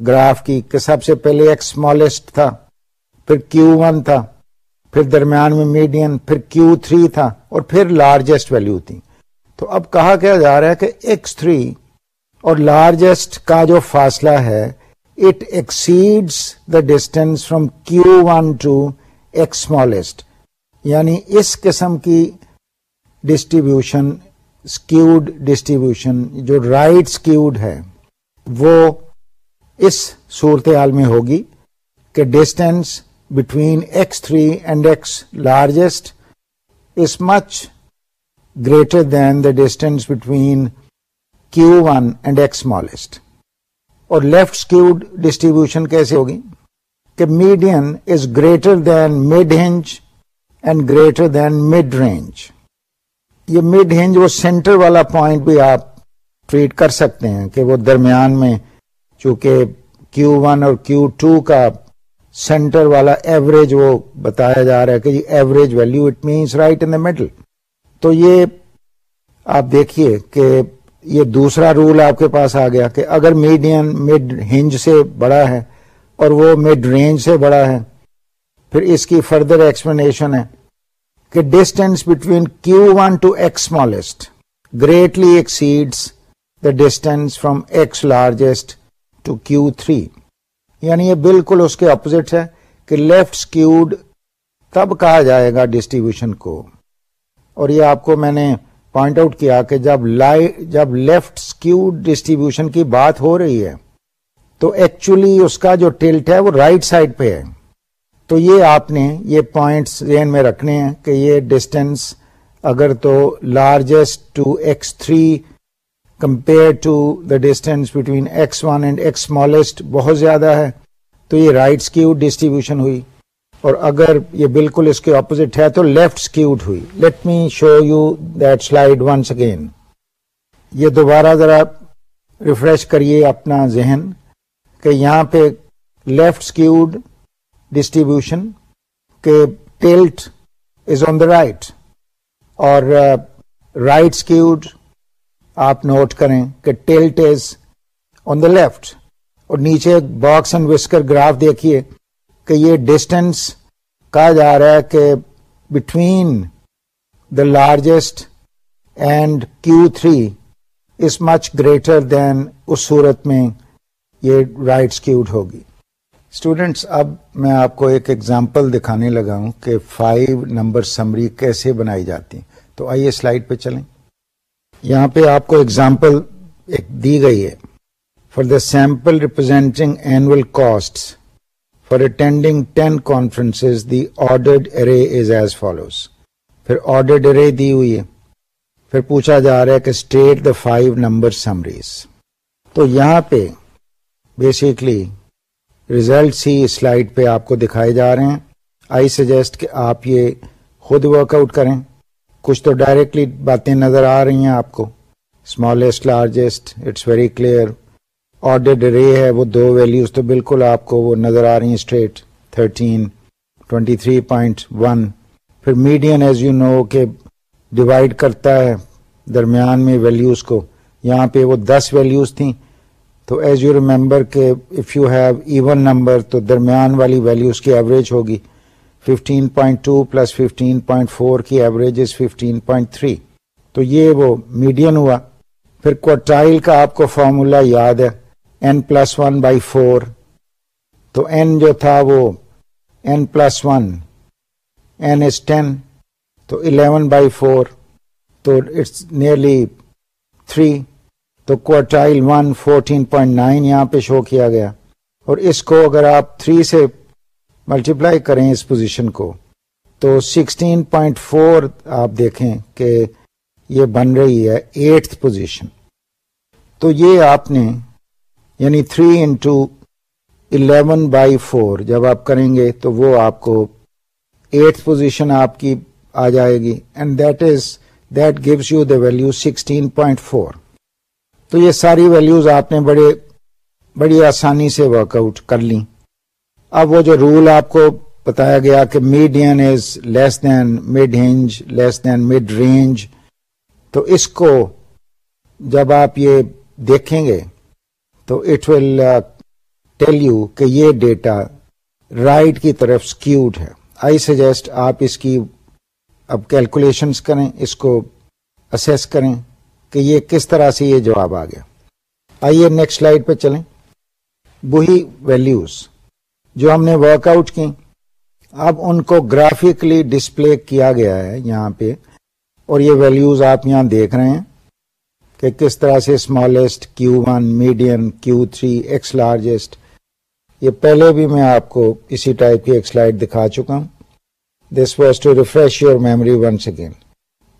گراف کی، کہ سب سے پہلے ایک اسمالسٹ تھا۔ پھر کیو ون تھا، پھر درمیان میں میڈین، پھر کیو تھری تھا اور پھر لارجسٹ ویلو تھی۔ تو اب کہا کیا جا رہا ہے کہ ایکس تھری اور لارجسٹ کا جو فاصلہ ہے it exceeds the distance from Q one to X smallest یعنی اس قسم کی ڈسٹریبیوشن اسکیوڈ ڈسٹریبیوشن جو رائٹ اسکیوڈ ہے، وہ اس صورتحال میں ہوگی کہ distance between x3 and x largest is much greater than the distance between q1 and x smallest. اور لیفٹ اسکیوڈ ڈسٹریبیوشن کیسے ہوگی کہ median is greater than mid hinge and greater than mid range یہ mid hinge وہ centre والا point بھی آپ treat کر سکتے ہیں کہ وہ درمیان میں چونکہ کیو ون اور کیو ٹو کا سینٹر والا ایوریج وہ بتایا جا رہا ہے کہ جی average value it means right in the middle. تو یہ آپ دیکھیے کہ یہ دوسرا رول آپ کے پاس آ گیا کہ اگر میڈین مڈ ہنج سے بڑا ہے اور وہ مڈ رینج سے بڑا ہے، پھر اس کی فردر ایکسپلینیشن ہے کہ distance between Q one to X smallest greatly exceeds the distance from X largest to Q three. یعنی یہ بالکل اس کے اپوزٹ ہے کہ لیفٹ سکیوڈ تب کہا جائے گا ڈسٹریبیوشن کو۔ اور یہ آپ کو میں نے پوائنٹ آؤٹ کیا کہ جب جب لیفٹ سکیوڈ ڈسٹریبیوشن کی بات ہو رہی ہے، تو ایکچولی اس کا جو ٹلٹ ہے وہ رائٹ right سائڈ پہ ہے۔ تو یہ آپ نے یہ پوائنٹس ذہن میں رکھنے ہیں کہ یہ ڈسٹینس اگر تو largest to X three compare to the distance between X one and X smallest بہت زیادہ ہے تو یہ رائٹ اسکیوڈ ڈسٹریبیوشن ہوئی اور اگر یہ بالکل اس کے اپوزٹ ہے تو لیفٹ اسکیوڈ ہوئی let me show you that slide once again یہ دوبارہ ذرا ریفریش کریے اپنا ذہن کہ یہاں پہ لیفٹ اسکیوڈ ڈسٹریبیوشن کے tilt is on the right اور رائٹ اسکیوڈ آپ نوٹ کریں کہ tilt is on the left اور نیچے باکس اینڈ وسکر گراف دیکھیے کہ یہ ڈسٹینس کہا جا رہا ہے کہ between the largest and Q three is much greater than اس صورت میں یہ رائٹ اسکیوڈ ہوگی۔ اسٹوڈینٹس اب میں آپ کو ایک ایگزامپل دکھانے لگا ہوں کہ فائیو نمبر سمری کیسے بنائی جاتی تو آئیے سلائڈ پہ چلیں۔ یہاں پہ آپ کو ایگزامپل ایک دی گئی ہے for the sample representing annual cost for attending ten conference the ordered array is as follows پھر آرڈرڈ ارے دی ہوئی ہے پھر پوچھا جا رہا ہے کہ state the five number summaries تو یہاں پہ بیسکلی ریزلٹس ہی سلائڈ پہ آپ کو دکھائے جا رہے ہیں آئی سجیسٹ کہ آپ یہ خود ورک آؤٹ کریں کچھ تو ڈائریکٹلی باتیں نظر آ رہی ہیں آپ کو۔ Smallest largest it's very clear order array ہے وہ دو ویلوز تو بالکل آپ کو وہ نظر آ رہی ہیں straight thirteen twenty three point one پھر میڈین ایز یو نو کہ ڈیوائڈ کرتا ہے درمیان میں ویلوز کو۔ یہاں پہ وہ دس ویلوز تھیں۔ تو ایز یو ریمبر کہ if you have even number تو درمیان والی ویلوز کی ایوریج ہوگی۔ 15.2 پلس 15.4 کی ایوریج از 15.3 تو یہ وہ میڈین ہوا. پھر کوٹائل کا آپ کو فارمولا یاد ہے. N plus one by four تو این جو تھا وہ N plus one N is ten تو الیون بائی فور تو اٹس نیئرلی تھری تو quartile one fourteen point nine یہاں پہ شو کیا گیا. اور اس کو اگر آپ تھری سے ملٹیپلائی کریں اس پوزیشن کو۔ تو سکسٹین پوائنٹ فور آپ دیکھیں کہ یہ بن رہی ہے ایٹھ پوزیشن تو یہ آپ نے یعنی three into eleven by four جب آپ کریں گے تو وہ آپ کو ایٹھ پوزیشن آپ کی آ جائے گی۔ And that is that gives you the value sixteen point four تو یہ ساری ویلوز آپ نے بڑے، بڑی آسانی سے ورک آؤٹ کر لی اب وہ جو رول آپ کو بتایا گیا کہ median is less than mid hinge less than mid range تو اس کو جب آپ یہ دیکھیں گے، تو اٹ ول ٹیل یو کہ یہ ڈیٹا رائٹ کی طرف اسکیوڈ ہے۔ آئی سجیسٹ آپ اس کی اب کیلکولیشنس کریں، اس کو اسیس کریں کہ یہ کس طرح سے یہ جواب آ گیا۔ آئیے نیکسٹ سلائڈ پہ چلیں۔ وہی ویلیوز جو ہم نے ورک آؤٹ کی، اب ان کو گرافکلی ڈسپلے کیا گیا ہے یہاں پہ، اور یہ ویلیوز آپ یہاں دیکھ رہے ہیں کہ کس طرح سے smallest Q one medium Q three X largest یہ پہلے بھی میں آپ کو اسی ٹائپ کی ایک سلائڈ دکھا چکا ہوں۔ This was to refresh your memory once again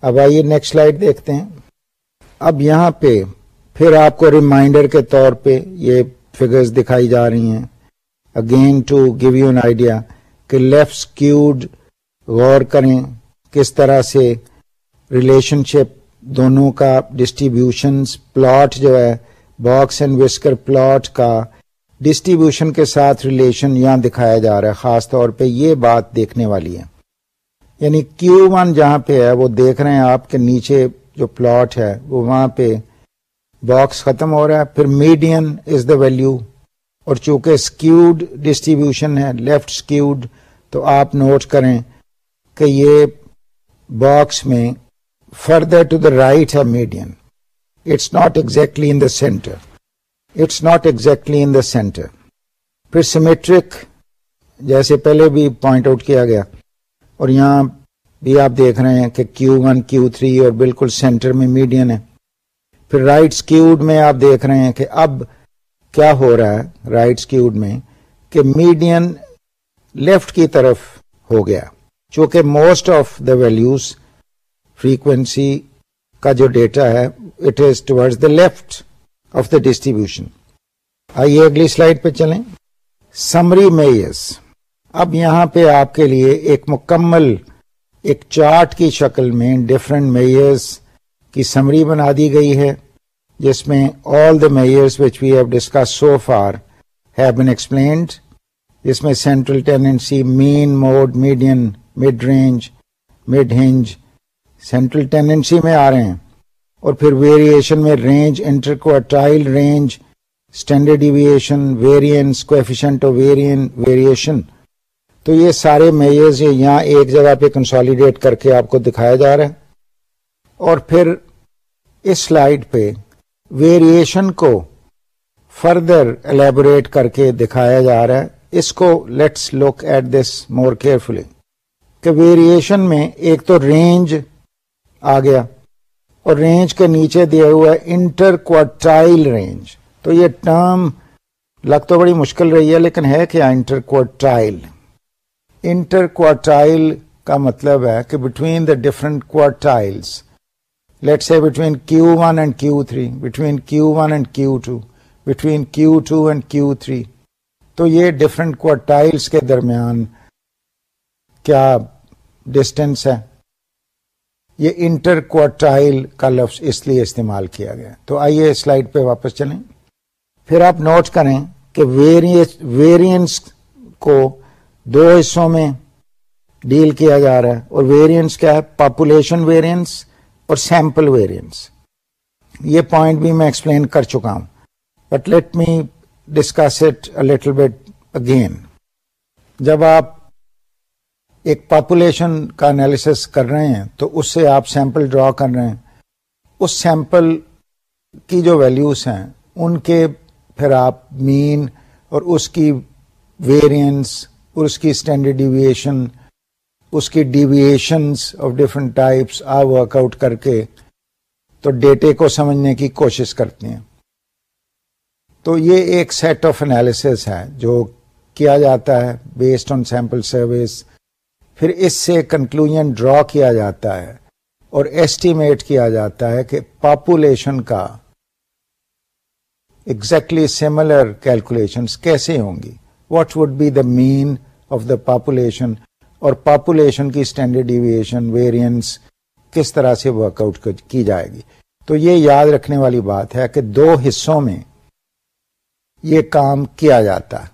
اب آئیے نیکسٹ سلائڈ دیکھتے ہیں۔ اب یہاں پہ پھر آپ کو ریمائنڈر کے طور پہ یہ فگرز دکھائی جا رہی ہیں۔ Again to give you an idea کہ لیفٹ اسکیوڈ غور کریں کس طرح سے ریلیشن شپ دونوں کا ڈسٹریبیوشن پلاٹ جو ہے باکس اینڈ وسکر پلاٹ کا ڈسٹریبیوشن کے ساتھ ریلیشن یہاں دکھایا جا رہا ہے، خاص طور پہ یہ بات دیکھنے والی ہے۔ یعنی کیو ون جہاں پہ ہے، وہ دیکھ رہے ہیں آپ کے نیچے جو پلاٹ ہے، وہ وہاں پہ باکس ختم ہو رہا ہے، پھر میڈین از دا ویلو اور چونکہ اسکیوڈ ڈسٹریبیوشن ہے لیفٹ اسکیوڈ تو آپ نوٹ کریں کہ یہ باکس میں فردر ٹو دا رائٹ ہے median it's not exactly in the centre it's not exactly in the centre پھر سیمیٹرک جیسے پہلے بھی پوائنٹ آؤٹ کیا گیا. اور یہاں بھی آپ دیکھ رہے ہیں کہ کیو ون کیو تھری اور بالکل سینٹر میں میڈین ہے. پھر رائٹ اسکیوڈ میں آپ دیکھ رہے ہیں کہ اب کیا ہو رہا ہے رائٹ اسکیوڈ میں کہ میڈین لیفٹ کی طرف ہو گیا، چونکہ most of the values frequency کا جو ڈیٹا ہے it is towards the left of the distribution آئیے اگلی سلائڈ پہ چلیں۔ سمری میئرس اب یہاں پہ آپ کے لیے ایک مکمل، ایک چارٹ کی شکل میں ڈفرینٹ میئرس کی سمری بنا دی گئی ہے۔ جس میں all the measures which we have discussed so far have been explained جس میں central tendency mean mode median mid range mid hinge central tendency میں آ رہے ہیں۔ اور پھر ویریشن میں range interquartile range standard deviation variance coefficient of variance variation تو یہ سارے میئرز یہاں ایک جگہ پہ کنسالیڈیٹ کر کے آپ کو دکھایا جا رہا ہے۔ اور پھر اس سلائڈ پہ ویریشن کو فردر الیبوریٹ کر کے دکھایا جا رہا ہے۔ اس کو let's look at this more carefully کہ ویریشن میں ایک تو رینج آ گیا اور رینج کے نیچے دیا ہوا ہے انٹر کوٹائل رینج۔ تو یہ ٹرم لگ تو بڑی مشکل رہی ہے، لیکن ہے کیا انٹر کوٹائل انٹر کوارٹائل کا مطلب ہے کہ between the different quartiles let سے between Q one and Q three between Q one and Q two between Q two and Q three تو یہ ڈفرنٹ کوارٹائلس کے درمیان کیا ڈسٹینس ہے؟ یہ انٹر کوارٹائل کا لفظ اس لیے استعمال کیا گیا۔ تو آئیے سلائڈ پہ واپس چلیں۔ پھر آپ نوٹ کریں کہ ویریئنس کو دو حصوں میں ڈیل کیا جا رہا ہے اور ویریئنس کیا ہے؟ پاپولیشن ویریئنس اور سیمپل ویریئنس یہ پوائنٹ بھی میں ایکسپلین کر چکا ہوں. But let me discuss it little bit again جب آپ ایک پاپولیشن کا انالیس کر رہے ہیں، تو اس سے آپ سیمپل ڈرا کر رہے ہیں. اس سیمپل کی جو ویلیوز ہیں، ان کے پھر آپ مین اور اس کی ویریئنس اور اس کی اسٹینڈرڈ ڈیویشن اس کی ڈیویشنس آف ڈفرنٹ ٹائپس آ ورک آؤٹ کر کے تو ڈیٹے کو سمجھنے کی کوشش کرتے ہیں۔ تو یہ ایک سیٹ آف انالیس ہے جو کیا جاتا ہے بیسڈ آن سیمپل سروس پھر اس سے کنکلوژ ڈرا کیا جاتا ہے اور ایسٹیمیٹ کیا جاتا ہے کہ پاپولیشن کا ایگزیکٹلی سملر کیلکولیشن کیسے ہوں گی۔ What would be the mean of the population اور پاپولیشن کی اسٹینڈرڈ ڈیویشن ویریئنس کس طرح سے ورک آؤٹ کی جائے گی؟ تو یہ یاد رکھنے والی بات ہے کہ دو حصوں میں یہ کام کیا جاتا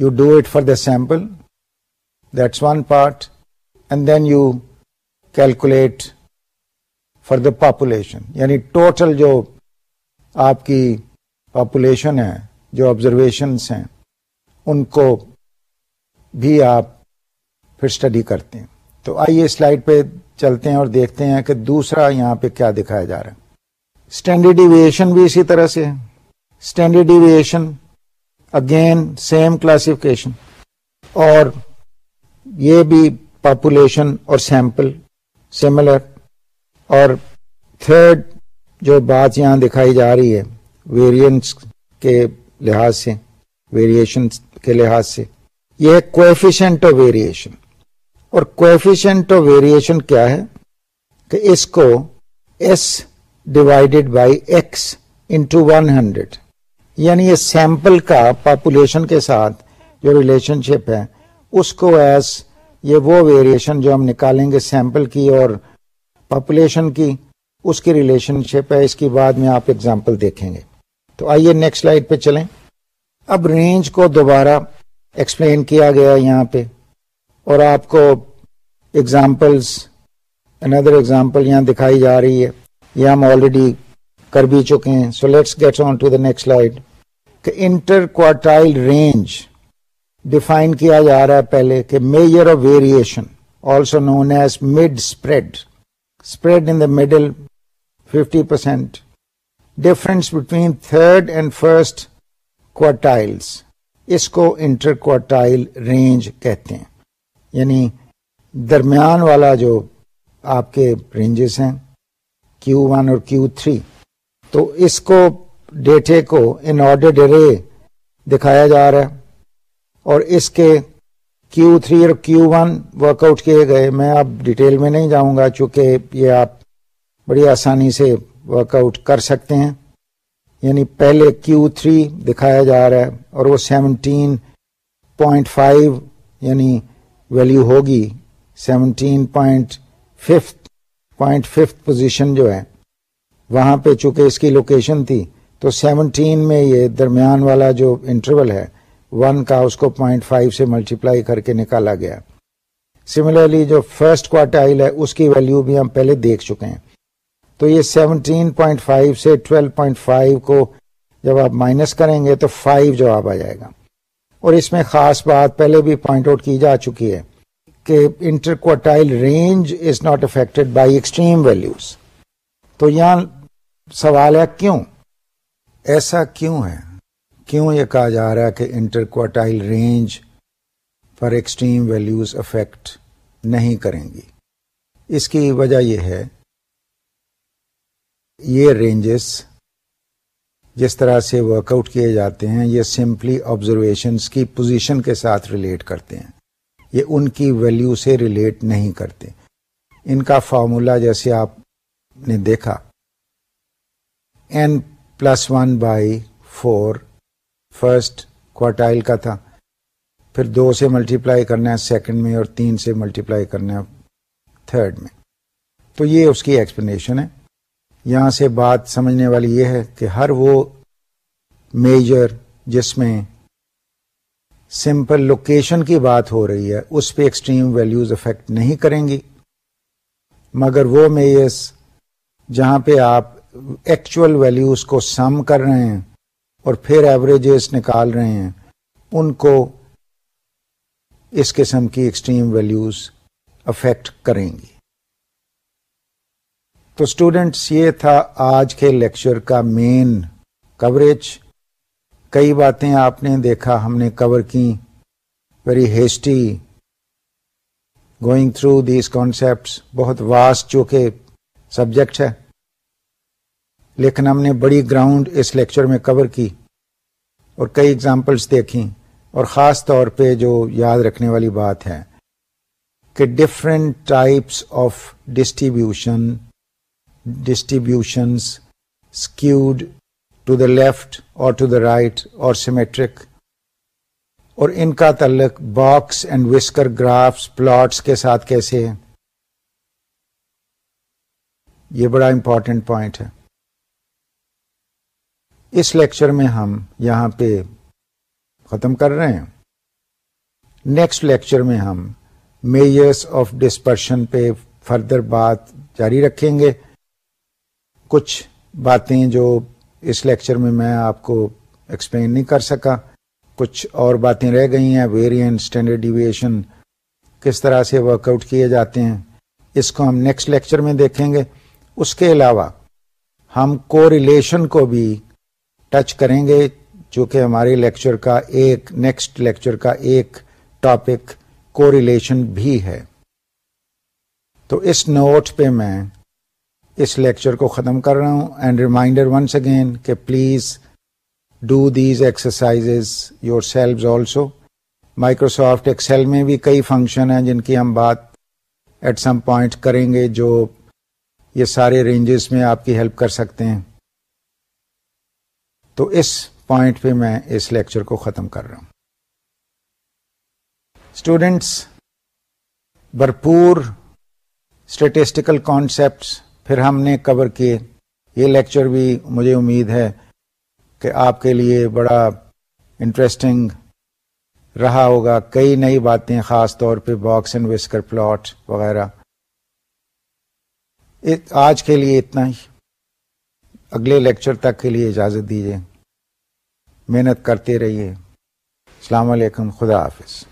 you do it for the sample that's one part and then you calculate for the population یعنی ٹوٹل جو آپ کی پاپولیشن ہے، جو آبزرویشنس ہیں، ان کو بھی آپ پھر اسٹڈی کرتے ہیں۔ تو آئیے سلائڈ پہ چلتے ہیں اور دیکھتے ہیں کہ دوسرا یہاں پہ کیا دکھایا جا رہا ہے۔ اسٹینڈرڈ ڈیویشن بھی اسی طرح سے standard deviation again same classification اور یہ بھی پاپولیشن اور سیمپل سملر اور تھرڈ جو بات یہاں دکھائی جا رہی ہے ویریئنس کے لحاظ سے ویریشن کے لحاظ سے، یہ ہے کوفیشنٹ آف ویریشن اور کوفیشنٹ آف ویریشن کیا ہے کہ اس کو S divided by X into one hundred یعنی یہ سیمپل کا پاپولیشن کے ساتھ جو ریلیشن شپ ہے، اس کو ایز یہ وہ ویریشن جو ہم نکالیں گے سیمپل کی اور پاپولیشن کی، اس کی ریلیشن شپ ہے۔ اس کی بعد میں آپ ایگزامپل دیکھیں گے۔ تو آئیے نیکسٹ سلائڈ پہ چلیں۔ اب رینج کو دوبارہ ایکسپلین کیا گیا یہاں پہ۔ اور آپ کو ایگزامپلس اندر ایگزامپل یہاں دکھائی جا رہی ہے۔ یہ ہم آلریڈی کر بھی چکے ہیں۔ So let's get on to the next slide کہ انٹر کوارٹائل رینج ڈیفائن کیا جا رہا ہے پہلے کہ measure of variation also known as mid spread spread in the middle fifty percent difference between third and first quartiles اس کو inter quartile range کہتے ہیں۔ یعنی درمیان والا جو آپ کے رینجز ہیں کیو ون اور کیو تھری تو اس کو ڈیٹے کو ان آرڈر رے دکھایا جا رہا ہے۔ اور اس کے کیو تھری اور کیو ون ورک آؤٹ کیے گئے۔ میں اب ڈیٹیل میں نہیں جاؤں گا، چونکہ یہ آپ بڑی آسانی سے ورک آؤٹ کر سکتے ہیں۔ یعنی پہلے کیو تھری دکھایا جا رہا ہے اور وہ سیونٹین پوائنٹ فائیو یعنی ویلو ہوگی seventeen point fifth point fifth position جو ہے، وہاں پہ چونکہ اس کی لوکیشن تھی، تو سیونٹین میں یہ درمیان والا جو انٹرول ہے ون کا اس کو پوائنٹ فائیو سے ملٹیپلائی کر کے نکالا گیا۔ سملرلی جو فرسٹ کوارٹائل ہے، اس کی ویلو بھی ہم پہلے دیکھ چکے ہیں۔ تو یہ سیونٹین پوائنٹ فائیو سے ٹویلو پوائنٹ فائیو کو جب آپ مائنس کریں گے، تو فائیو جواب آ جائے گا۔ اور اس میں خاص بات پہلے بھی پوائنٹ آؤٹ کی جا چکی ہے کہ interquartile range is not affected by extreme values تو یہاں سوال ہے کیوں؟ ایسا کیوں ہے؟ کیوں یہ کہا جا رہا ہے کہ انٹرکواٹائل رینج پر ایکسٹریم ویلوز افیکٹ نہیں کریں گی؟ اس کی وجہ یہ ہے یہ رینجز جس طرح سے ورک آؤٹ کیے جاتے ہیں، یہ سمپلی آبزرویشنس کی پوزیشن کے ساتھ ریلیٹ کرتے ہیں۔ یہ ان کی ویلو سے ریلیٹ نہیں کرتے۔ ان کا فارمولا جیسے آپ نے دیکھا۔ N plus one by four first quartile کا تھا۔ پھر دو سے ملٹیپلائی کرنا ہے سیکنڈ میں اور تین سے ملٹیپلائی کرنا ہے تھرڈ میں۔ تو یہ اس کی ایکسپلینیشن ہے۔ یہاں سے بات سمجھنے والی یہ ہے کہ ہر وہ میجر جس میں سمپل لوکیشن کی بات ہو رہی ہے، اس پہ ایکسٹریم ویلیوز افیکٹ نہیں کریں گی۔ مگر وہ میئرس جہاں پہ آپ ایکچوئل ویلیوز کو سم کر رہے ہیں اور پھر ایوریجز نکال رہے ہیں، ان کو اس قسم کی ایکسٹریم ویلیوز افیکٹ کریں گی۔ تو اسٹوڈینٹس یہ تھا آج کے لیکچر کا مین کوریج کئی باتیں آپ نے دیکھا، ہم نے کور کی. Very hasty going through these concepts بہت واسٹ جو کہ سبجیکٹ ہے. لیکن ہم نے بڑی گراؤنڈ اس لیکچر میں کور کی اور کئی اگزامپلس دیکھی اور خاص طور پہ جو یاد رکھنے والی بات ہے کہ different types of distribution distributions skewed to the left اور ٹو دا رائٹ اور سیمیٹرک اور ان کا تعلق box and whisker graphs plots کے ساتھ کیسے ہے؟ یہ بڑا امپورٹنٹ پوائنٹ ہے۔ اس لیکچر میں ہم یہاں پہ ختم کر رہے ہیں۔ نیکسٹ لیکچر میں ہم میئرس آف ڈسپرشن پہ فردر بات جاری رکھیں گے۔ کچھ باتیں جو اس لیکچر میں میں آپ کو ایکسپلین نہیں کر سکا۔ کچھ اور باتیں رہ گئی ہیں۔ ویرین اسٹینڈرڈ ڈیویشن کس طرح سے ورک آؤٹ کیے جاتے ہیں۔ اس کو ہم نیکسٹ لیکچر میں دیکھیں گے۔ اس کے علاوہ ہم کو ریلیشن کو بھی ٹچ کریں گے، جو کہ ہمارے لیکچر کا ایک نیکسٹ لیکچر کا ایک ٹاپک کو ریلیشن بھی ہے۔ تو اس نوٹ پہ میں اس لیکچر کو ختم کر رہا ہوں اینڈ ریمائنڈر ونس اگین کہ please do these exercise yourself also Microsoft Excel میں بھی کئی فنکشن ہیں جن کی ہم بات ایٹ سم پوائنٹ کریں گے جو یہ سارے رینجز میں آپ کی ہیلپ کر سکتے ہیں. تو اس پوائنٹ پہ میں اس لیکچر کو ختم کر رہا ہوں. اسٹوڈینٹس بھرپور اسٹیٹسٹیکل کانسیپٹس پھر ہم نے کور کیے یہ لیکچر بھی مجھے امید ہے کہ آپ کے لیے بڑا انٹرسٹنگ رہا ہوگا، کئی نئی باتیں، خاص طور پہ باکس اینڈ وسکر پلاٹ وغیرہ۔ آج کے لیے اتنا ہی۔ اگلے لیکچر تک کے لیے اجازت دیجیے محنت کرتے رہیے۔ السلام علیکم، خدا حافظ۔